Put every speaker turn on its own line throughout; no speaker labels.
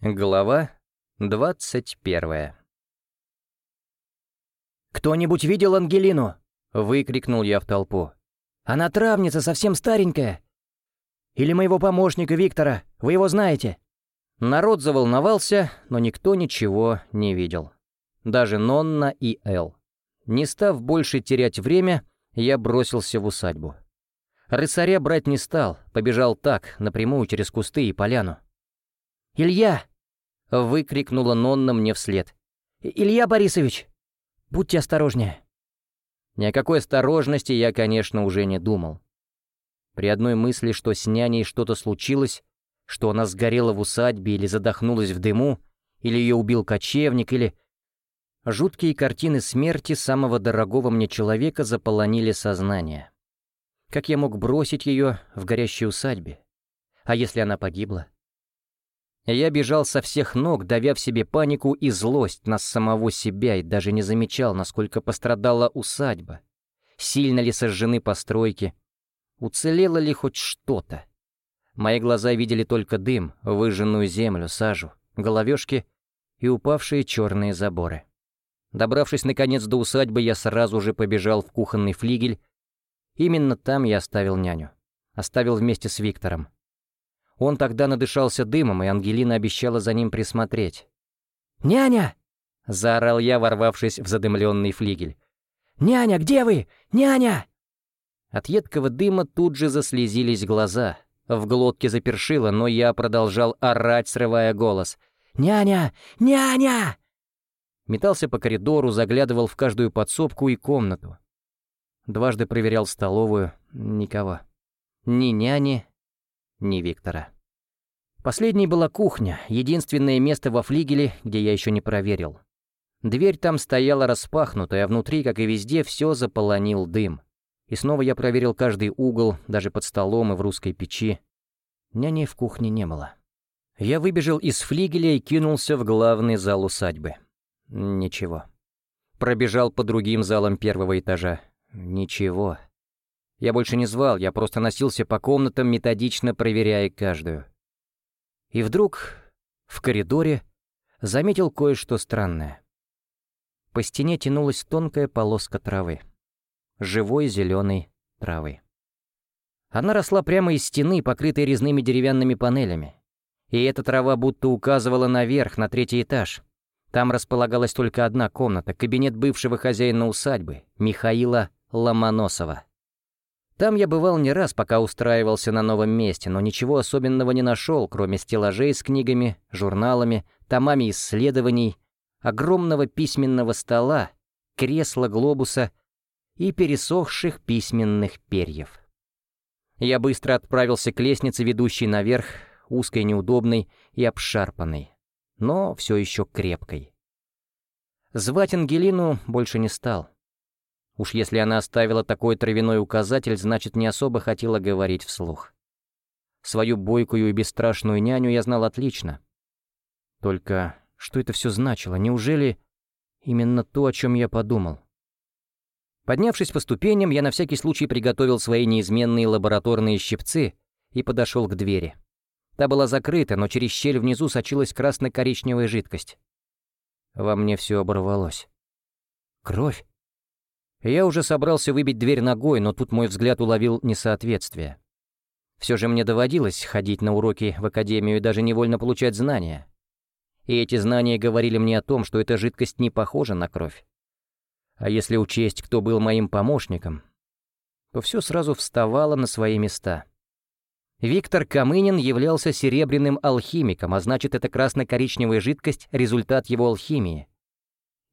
Глава двадцать первая «Кто-нибудь видел Ангелину?» — выкрикнул я в толпу. «Она травница, совсем старенькая. Или моего помощника Виктора, вы его знаете?» Народ заволновался, но никто ничего не видел. Даже Нонна и Эл. Не став больше терять время, я бросился в усадьбу. Рысаря брать не стал, побежал так, напрямую через кусты и поляну. «Илья!» — выкрикнула Нонна мне вслед. «Илья Борисович! Будьте осторожнее!» Ни о какой осторожности я, конечно, уже не думал. При одной мысли, что с няней что-то случилось, что она сгорела в усадьбе или задохнулась в дыму, или ее убил кочевник, или... Жуткие картины смерти самого дорогого мне человека заполонили сознание. Как я мог бросить ее в горящей усадьбе? А если она погибла? Я бежал со всех ног, давя в себе панику и злость на самого себя и даже не замечал, насколько пострадала усадьба. Сильно ли сожжены постройки? Уцелело ли хоть что-то? Мои глаза видели только дым, выжженную землю, сажу, головешки и упавшие черные заборы. Добравшись наконец до усадьбы, я сразу же побежал в кухонный флигель. Именно там я оставил няню. Оставил вместе с Виктором. Он тогда надышался дымом, и Ангелина обещала за ним присмотреть. «Няня!» — заорал я, ворвавшись в задымленный флигель. «Няня, где вы? Няня!» От едкого дыма тут же заслезились глаза. В глотке запершило, но я продолжал орать, срывая голос. «Няня! Няня!» Метался по коридору, заглядывал в каждую подсобку и комнату. Дважды проверял столовую. Никого. Ни няни, ни Виктора. Последней была кухня, единственное место во флигеле, где я еще не проверил. Дверь там стояла распахнутая, а внутри, как и везде, все заполонил дым. И снова я проверил каждый угол, даже под столом и в русской печи. Няни в кухне не было. Я выбежал из флигеля и кинулся в главный зал усадьбы. Ничего. Пробежал по другим залам первого этажа. Ничего. Я больше не звал, я просто носился по комнатам, методично проверяя каждую. И вдруг в коридоре заметил кое-что странное. По стене тянулась тонкая полоска травы. Живой зеленой травы. Она росла прямо из стены, покрытой резными деревянными панелями. И эта трава будто указывала наверх, на третий этаж. Там располагалась только одна комната, кабинет бывшего хозяина усадьбы, Михаила Ломоносова. Там я бывал не раз, пока устраивался на новом месте, но ничего особенного не нашел, кроме стеллажей с книгами, журналами, томами исследований, огромного письменного стола, кресла глобуса и пересохших письменных перьев. Я быстро отправился к лестнице, ведущей наверх, узкой, неудобной и обшарпанной, но все еще крепкой. Звать Ангелину больше не стал. Уж если она оставила такой травяной указатель, значит, не особо хотела говорить вслух. Свою бойкую и бесстрашную няню я знал отлично. Только что это все значило? Неужели именно то, о чем я подумал? Поднявшись по ступеням, я на всякий случай приготовил свои неизменные лабораторные щипцы и подошел к двери. Та была закрыта, но через щель внизу сочилась красно-коричневая жидкость. Во мне все оборвалось. Кровь? Я уже собрался выбить дверь ногой, но тут мой взгляд уловил несоответствие. Все же мне доводилось ходить на уроки в академию и даже невольно получать знания. И эти знания говорили мне о том, что эта жидкость не похожа на кровь. А если учесть, кто был моим помощником, то все сразу вставало на свои места. Виктор Камынин являлся серебряным алхимиком, а значит, эта красно-коричневая жидкость — результат его алхимии.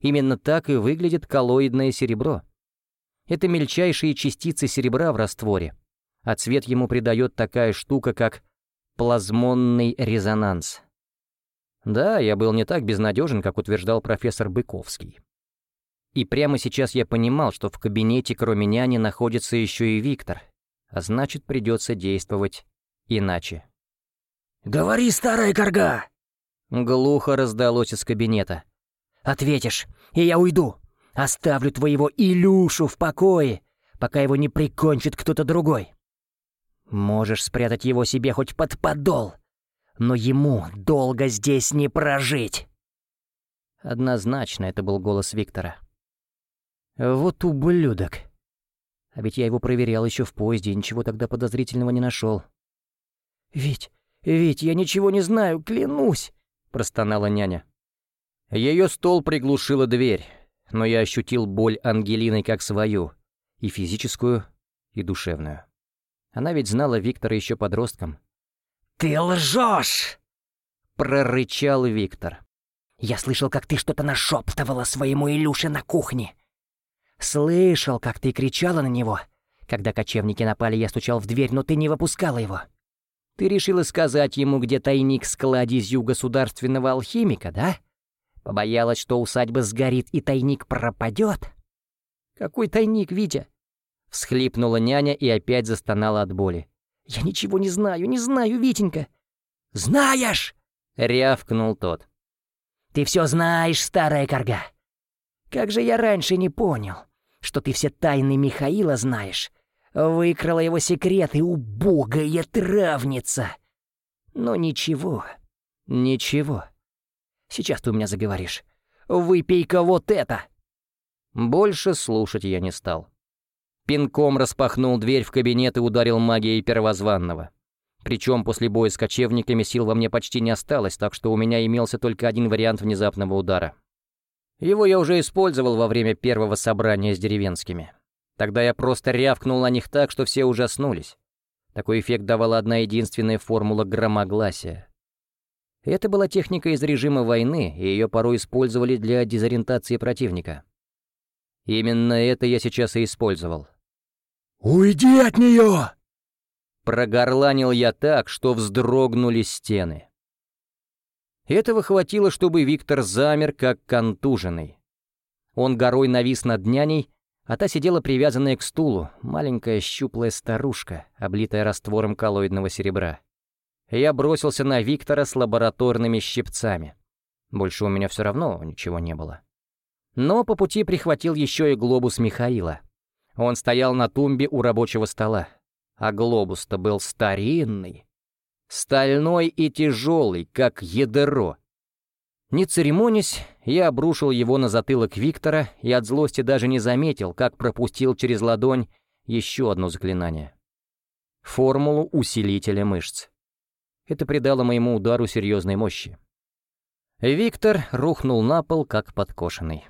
Именно так и выглядит коллоидное серебро — это мельчайшие частицы серебра в растворе, а цвет ему придает такая штука, как плазмонный резонанс. Да, я был не так безнадежен, как утверждал профессор Быковский. И прямо сейчас я понимал, что в кабинете кроме няни находится еще и Виктор, а значит, придется действовать иначе.
«Говори, старая корга!»
Глухо раздалось из кабинета.
«Ответишь, и я уйду!» Оставлю твоего Илюшу в покое, пока его не прикончит кто-то другой. Можешь спрятать его себе хоть под подол. но ему долго здесь не прожить!»
Однозначно это был голос Виктора. «Вот ублюдок!» А ведь я его проверял еще в поезде и ничего тогда подозрительного не нашел.
«Ведь, ведь я ничего не знаю, клянусь!» — простонала няня.
Ее стол приглушила дверь, но я ощутил боль Ангелины как свою, и физическую, и душевную. Она ведь знала Виктора еще подростком.
«Ты лжешь!»
— прорычал Виктор.
«Я слышал, как ты что-то нашептывала своему Илюше на кухне. Слышал, как ты кричала на него. Когда кочевники напали, я стучал в дверь, но ты не выпускала его. Ты решила сказать ему, где тайник с кладезью государственного алхимика, да? Побоялась, что усадьба сгорит и тайник пропадет?
Какой тайник, Витя? Всхлипнула няня и опять застонала от боли.
«Я ничего не знаю, не знаю, Витенька!» «Знаешь!» — рявкнул тот. «Ты все знаешь, старая корга! Как же я раньше не понял, что ты все тайны Михаила знаешь, выкрала его секреты, убогая травница! Но ничего, ничего. Сейчас ты у меня заговоришь. Выпей-ка вот это!»
Больше слушать я не стал. Пинком распахнул дверь в кабинет и ударил магией первозванного. Причем после боя с кочевниками сил во мне почти не осталось, так что у меня имелся только один вариант внезапного удара. Его я уже использовал во время первого собрания с деревенскими. Тогда я просто рявкнул на них так, что все ужаснулись. Такой эффект давала одна единственная формула громогласия. Это была техника из режима войны, и ее порой использовали для дезориентации противника. Именно это я сейчас и использовал.
«Уйди от нее!»
Прогорланил я так, что вздрогнули стены. Этого хватило, чтобы Виктор замер, как контуженный. Он горой навис над няней, а та сидела привязанная к стулу, маленькая щуплая старушка, облитая раствором коллоидного серебра. Я бросился на Виктора с лабораторными щипцами. Больше у меня все равно ничего не было. Но по пути прихватил еще и глобус Михаила. Он стоял на тумбе у рабочего стола. А глобус-то был старинный. Стальной и тяжелый, как ядро. Не церемонясь, я обрушил его на затылок Виктора и от злости даже не заметил, как пропустил через ладонь еще одно заклинание. Формулу усилителя мышц. Это придало моему удару серьезной мощи. Виктор рухнул на пол, как подкошенный.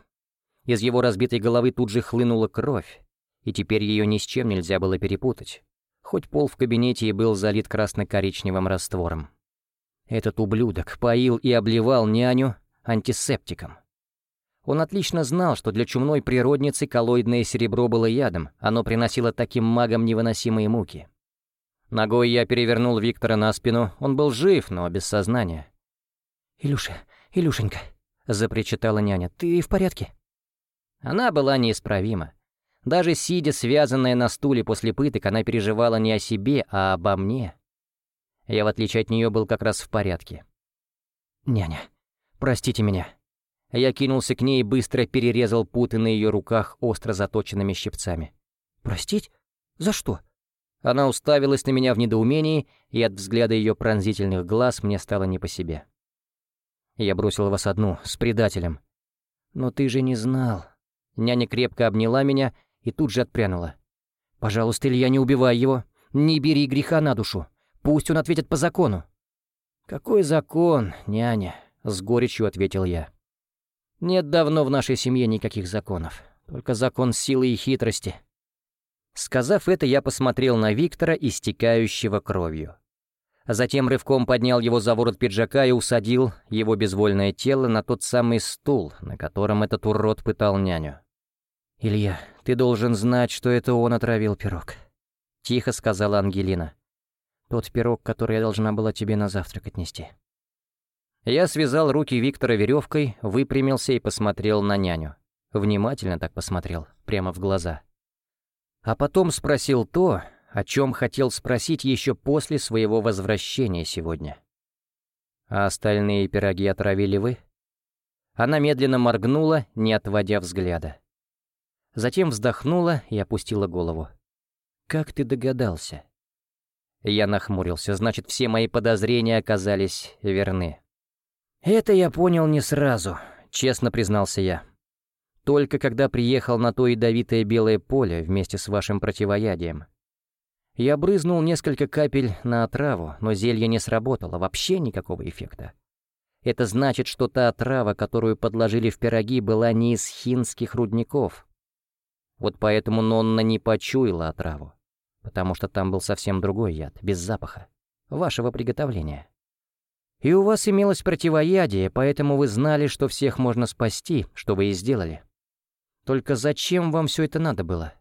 Из его разбитой головы тут же хлынула кровь, и теперь ее ни с чем нельзя было перепутать, хоть пол в кабинете и был залит красно-коричневым раствором. Этот ублюдок поил и обливал няню антисептиком. Он отлично знал, что для чумной природницы коллоидное серебро было ядом, оно приносило таким магам невыносимые муки. Ногой я перевернул Виктора на спину, он был жив, но без сознания.
«Илюша, Илюшенька», — запричитала няня, — «ты в порядке?»
Она была неисправима. Даже сидя связанная на стуле после пыток, она переживала не о себе, а обо мне. Я, в отличие от нее, был как раз в порядке. «Няня, простите меня». Я кинулся к ней и быстро перерезал путы на ее руках остро заточенными щипцами.
«Простить? За что?»
Она уставилась на меня в недоумении, и от взгляда ее пронзительных глаз мне стало не по себе. Я бросил вас одну, с предателем. Но ты же не знал. Няня крепко обняла меня и тут же отпрянула. «Пожалуйста, Илья, не убивай его. Не бери греха на душу. Пусть он ответит по закону». «Какой закон, няня?» — с горечью ответил я. «Нет давно в нашей семье никаких законов. Только закон силы и хитрости». Сказав это, я посмотрел на Виктора, истекающего кровью. Затем рывком поднял его за ворот пиджака и усадил его безвольное тело на тот самый стул, на котором этот урод пытал няню. «Илья, ты должен знать, что это он отравил пирог», — тихо сказала Ангелина. «Тот пирог, который я должна была тебе на завтрак отнести». Я связал руки Виктора веревкой, выпрямился и посмотрел на няню. Внимательно так посмотрел, прямо в глаза. А потом спросил то, о чем хотел спросить еще после своего возвращения сегодня. «А остальные пироги отравили вы?» Она медленно моргнула, не отводя взгляда. Затем вздохнула и опустила голову. «Как ты догадался?» Я нахмурился, значит, все мои подозрения оказались верны.
«Это я понял не сразу», —
честно признался я. «Только когда приехал на то ядовитое белое поле вместе с вашим противоядием. Я брызнул несколько капель на отраву, но зелье не сработало, вообще никакого эффекта. Это значит, что та отрава, которую подложили в пироги, была не из хинских рудников. Вот поэтому Нонна не почуяла отраву потому что там был совсем другой яд, без запаха, вашего приготовления. И у вас имелось противоядие, поэтому вы знали, что всех можно спасти, что вы и сделали. Только зачем вам все это надо было?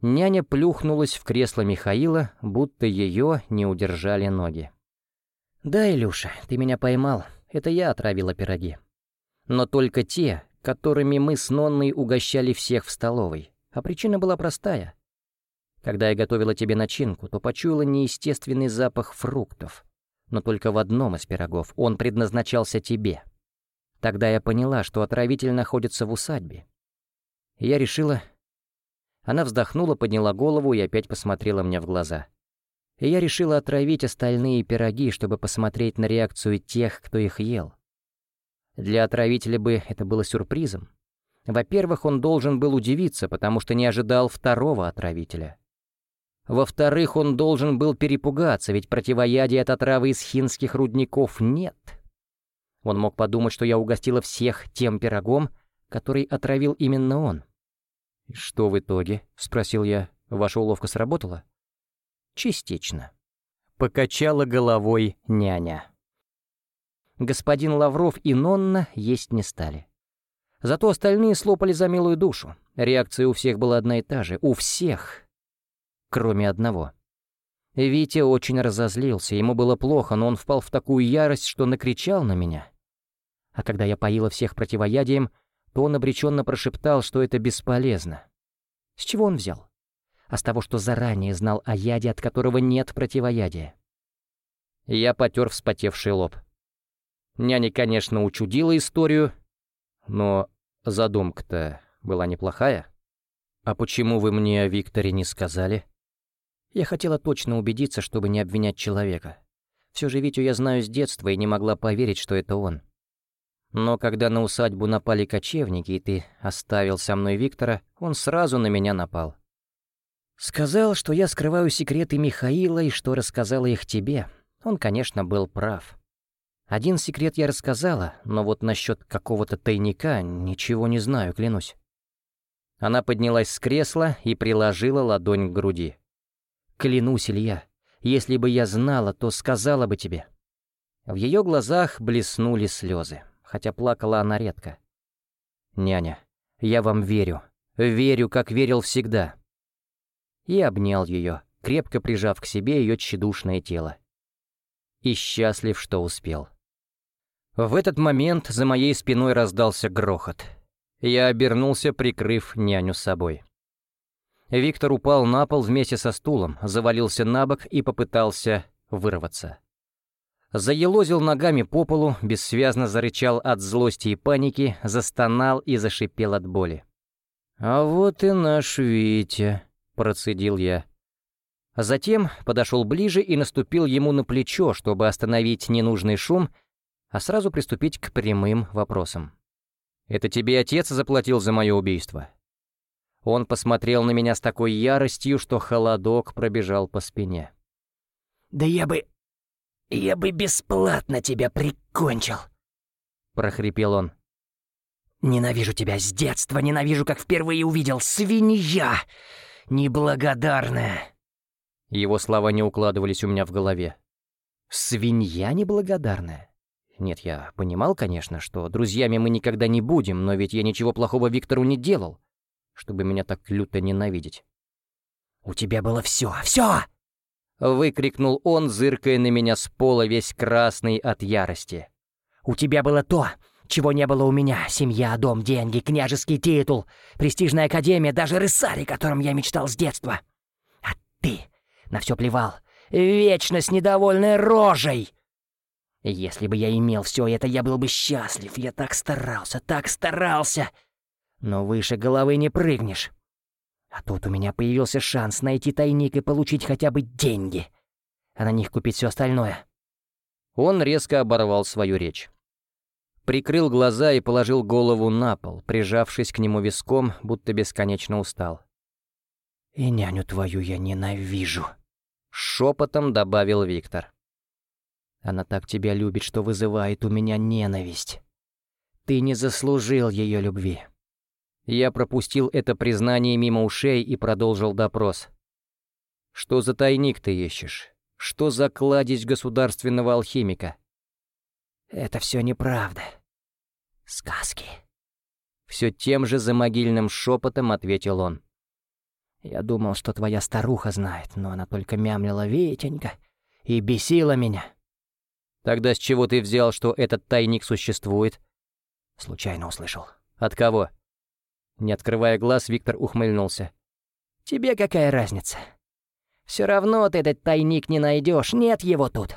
Няня плюхнулась в кресло Михаила, будто ее не удержали ноги. «Да, Илюша, ты меня поймал. Это я отравила пироги. Но только те, которыми мы с Нонной угощали всех в столовой. А причина была простая. Когда я готовила тебе начинку, то почуяла неестественный запах фруктов. Но только в одном из пирогов он предназначался тебе. Тогда я поняла, что отравитель находится в усадьбе. Я решила... Она вздохнула, подняла голову и опять посмотрела мне в глаза. И я решила отравить остальные пироги, чтобы посмотреть на реакцию тех, кто их ел. Для отравителя бы это было сюрпризом. Во-первых, он должен был удивиться, потому что не ожидал второго отравителя — во-вторых, он должен был перепугаться, ведь противоядия от отравы из хинских рудников нет. Он мог подумать, что я угостила всех тем пирогом, который отравил именно он. «И что в итоге?» — спросил я. «Ваша уловка сработала?» «Частично». Покачала головой няня. Господин Лавров и Нонна есть не стали. Зато остальные слопали за милую душу. Реакция у всех была одна и та же. У всех кроме одного. Витя очень разозлился, ему было плохо, но он впал в такую ярость, что накричал на меня. А когда я поила всех противоядием, то он обреченно прошептал, что это бесполезно. С чего он взял? А с того, что заранее знал о яде, от которого нет противоядия. Я потер вспотевший лоб. Няня, конечно, учудила историю, но задумка-то была неплохая. «А почему вы мне о Викторе не сказали?» Я хотела точно убедиться, чтобы не обвинять человека. Все же Витю я знаю с детства и не могла поверить, что это он. Но когда на усадьбу напали кочевники, и ты оставил со мной Виктора, он сразу на меня напал. Сказал, что я скрываю секреты Михаила и что рассказала их тебе. Он, конечно, был прав. Один секрет я рассказала, но вот насчет какого-то тайника ничего не знаю, клянусь. Она поднялась с кресла и приложила ладонь к груди. Клянусь, Илья, если бы я знала, то сказала бы тебе». В ее глазах блеснули слезы, хотя плакала она редко. «Няня, я вам верю. Верю, как верил всегда». И обнял ее, крепко прижав к себе ее тщедушное тело. И счастлив, что успел. В этот момент за моей спиной раздался грохот. Я обернулся, прикрыв няню собой. Виктор упал на пол вместе со стулом, завалился на бок и попытался вырваться. Заелозил ногами по полу, бессвязно зарычал от злости и паники, застонал и зашипел от боли. «А вот и наш Витя», — процедил я. Затем подошел ближе и наступил ему на плечо, чтобы остановить ненужный шум, а сразу приступить к прямым вопросам. «Это тебе отец заплатил за мое убийство?» Он посмотрел на меня с такой яростью, что холодок пробежал по спине.
«Да я бы... я бы бесплатно тебя прикончил!» — прохрипел он. «Ненавижу тебя с детства, ненавижу, как впервые увидел. Свинья! Неблагодарная!»
Его слова не укладывались у меня в голове. «Свинья неблагодарная?» Нет, я понимал, конечно, что друзьями мы никогда не будем, но ведь я ничего плохого Виктору не делал чтобы меня так люто ненавидеть.
«У тебя было все, все!»
Выкрикнул он, зыркая на меня с пола, весь красный от ярости.
«У тебя было то, чего не было у меня. Семья, дом, деньги, княжеский титул, престижная академия, даже рысарь, которым я мечтал с детства. А ты на все плевал, вечно с недовольной рожей!» Если бы я имел все это, я был бы счастлив. Я так старался, так старался но выше головы не прыгнешь. А тут у меня появился шанс найти тайник и получить хотя бы деньги. а на них купить все остальное».
Он резко оборвал свою речь. Прикрыл глаза и положил голову на пол, прижавшись к нему виском, будто бесконечно устал.
«И няню твою я ненавижу», —
шепотом добавил Виктор.
«Она так тебя любит, что вызывает у меня ненависть. Ты не заслужил ее любви».
Я пропустил это признание мимо ушей и продолжил допрос. «Что за тайник ты ищешь? Что за кладезь государственного алхимика?»
«Это все неправда. Сказки».
Все тем же замогильным шепотом ответил он.
«Я думал, что твоя старуха знает, но она только мямлила Витенька и бесила меня».
«Тогда с чего ты взял, что этот тайник существует?»
Случайно услышал.
«От кого?» Не открывая глаз, Виктор ухмыльнулся.
«Тебе какая разница? Все равно ты этот тайник не найдешь, нет его тут.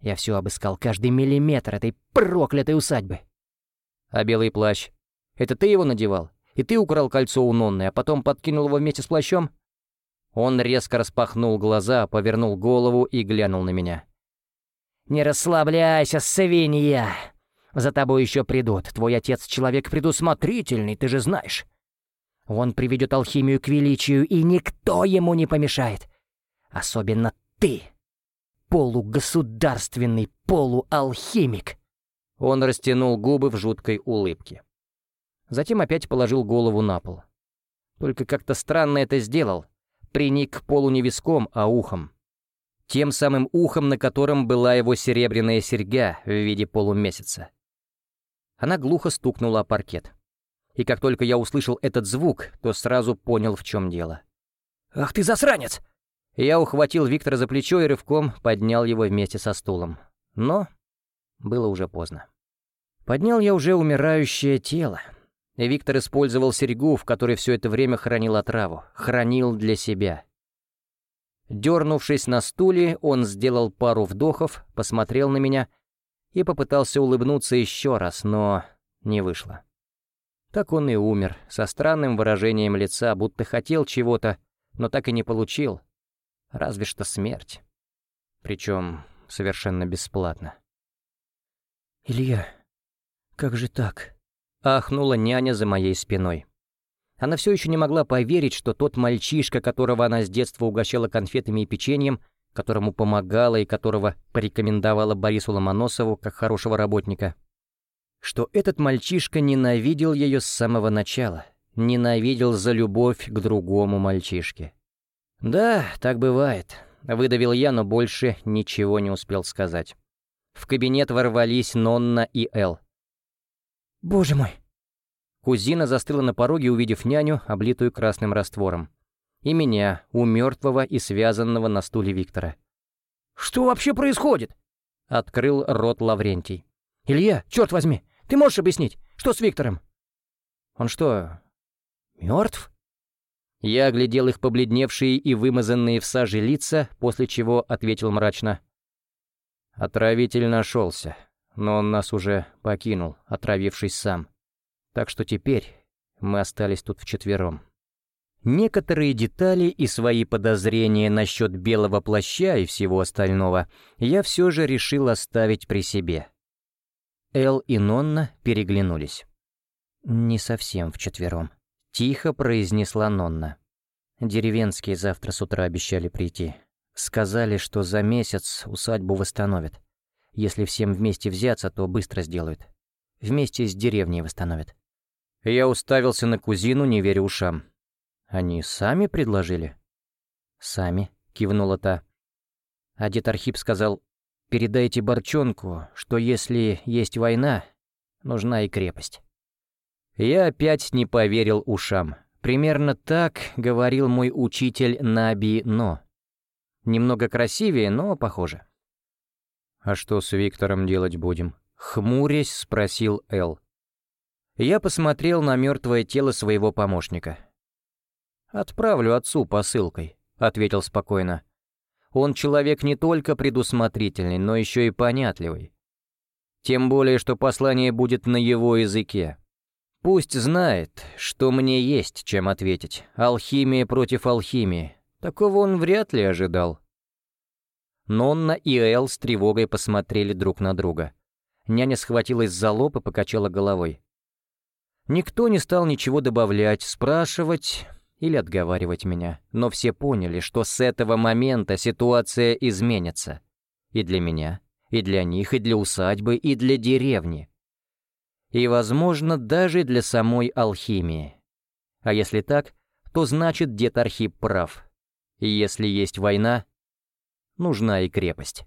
Я все обыскал, каждый миллиметр этой проклятой усадьбы».
«А белый плащ? Это ты его надевал? И ты украл кольцо у Нонны, а потом подкинул его вместе с плащом?» Он резко распахнул глаза, повернул голову и глянул на меня.
«Не расслабляйся, свинья!» За тобой еще придут. Твой отец человек предусмотрительный, ты же знаешь. Он приведет алхимию к величию, и никто ему не помешает. Особенно ты, полугосударственный полуалхимик».
Он растянул губы в жуткой улыбке. Затем опять положил голову на пол. Только как-то странно это сделал. Приник к полу не виском, а ухом. Тем самым ухом, на котором была его серебряная серьга в виде полумесяца. Она глухо стукнула о паркет. И как только я услышал этот звук, то сразу понял, в чем дело.
«Ах ты засранец!»
Я ухватил Виктора за плечо и рывком поднял его вместе со стулом. Но было уже поздно. Поднял я уже умирающее тело. И Виктор использовал серьгу, в которой все это время хранил отраву. Хранил для себя. Дернувшись на стуле, он сделал пару вдохов, посмотрел на меня — и попытался улыбнуться еще раз, но не вышло. Так он и умер, со странным выражением лица, будто хотел чего-то, но так и не получил. Разве что смерть. Причем совершенно бесплатно.
«Илья, как же так?»
— ахнула няня за моей спиной. Она все еще не могла поверить, что тот мальчишка, которого она с детства угощала конфетами и печеньем, которому помогала и которого порекомендовала Борису Ломоносову как хорошего работника, что этот мальчишка ненавидел ее с самого начала, ненавидел за любовь к другому мальчишке. «Да, так бывает», — выдавил я, но больше ничего не успел сказать. В кабинет ворвались Нонна и Эл.
«Боже мой!»
Кузина застыла на пороге, увидев няню, облитую красным раствором и меня, у мертвого и связанного на стуле Виктора.
«Что вообще происходит?»
— открыл рот Лаврентий.
«Илья, черт возьми, ты можешь объяснить, что с Виктором?»
«Он что, мертв?» Я оглядел их побледневшие и вымазанные в саже лица, после чего ответил мрачно. «Отравитель нашелся, но он нас уже покинул, отравившись сам. Так что теперь мы остались тут вчетвером». Некоторые детали и свои подозрения насчет белого плаща и всего остального я все же решил оставить при себе. Эл и Нонна переглянулись. «Не совсем вчетвером», — тихо произнесла Нонна. «Деревенские завтра с утра обещали прийти. Сказали, что за месяц усадьбу восстановят. Если всем вместе взяться, то быстро сделают. Вместе с деревней восстановят». Я уставился на кузину, не веря ушам. «Они сами предложили?» «Сами», — кивнула та. А дед Архип сказал, «Передайте Борчонку, что если есть война, нужна и крепость». Я опять не поверил ушам. Примерно так говорил мой учитель Наби Но. Немного красивее, но похоже. «А что с Виктором делать будем?» — хмурясь спросил Эл. Я посмотрел на мертвое тело своего помощника. «Отправлю отцу посылкой», — ответил спокойно. «Он человек не только предусмотрительный, но еще и понятливый. Тем более, что послание будет на его языке. Пусть знает, что мне есть чем ответить. Алхимия против алхимии. Такого он вряд ли ожидал». Нонна и Эл с тревогой посмотрели друг на друга. Няня схватилась за лоб и покачала головой. Никто не стал ничего добавлять, спрашивать или отговаривать меня, но все поняли, что с этого момента ситуация изменится. И для меня, и для них, и для усадьбы, и для деревни. И, возможно, даже для самой алхимии. А если так, то значит дед Архип прав. И если есть война, нужна и крепость.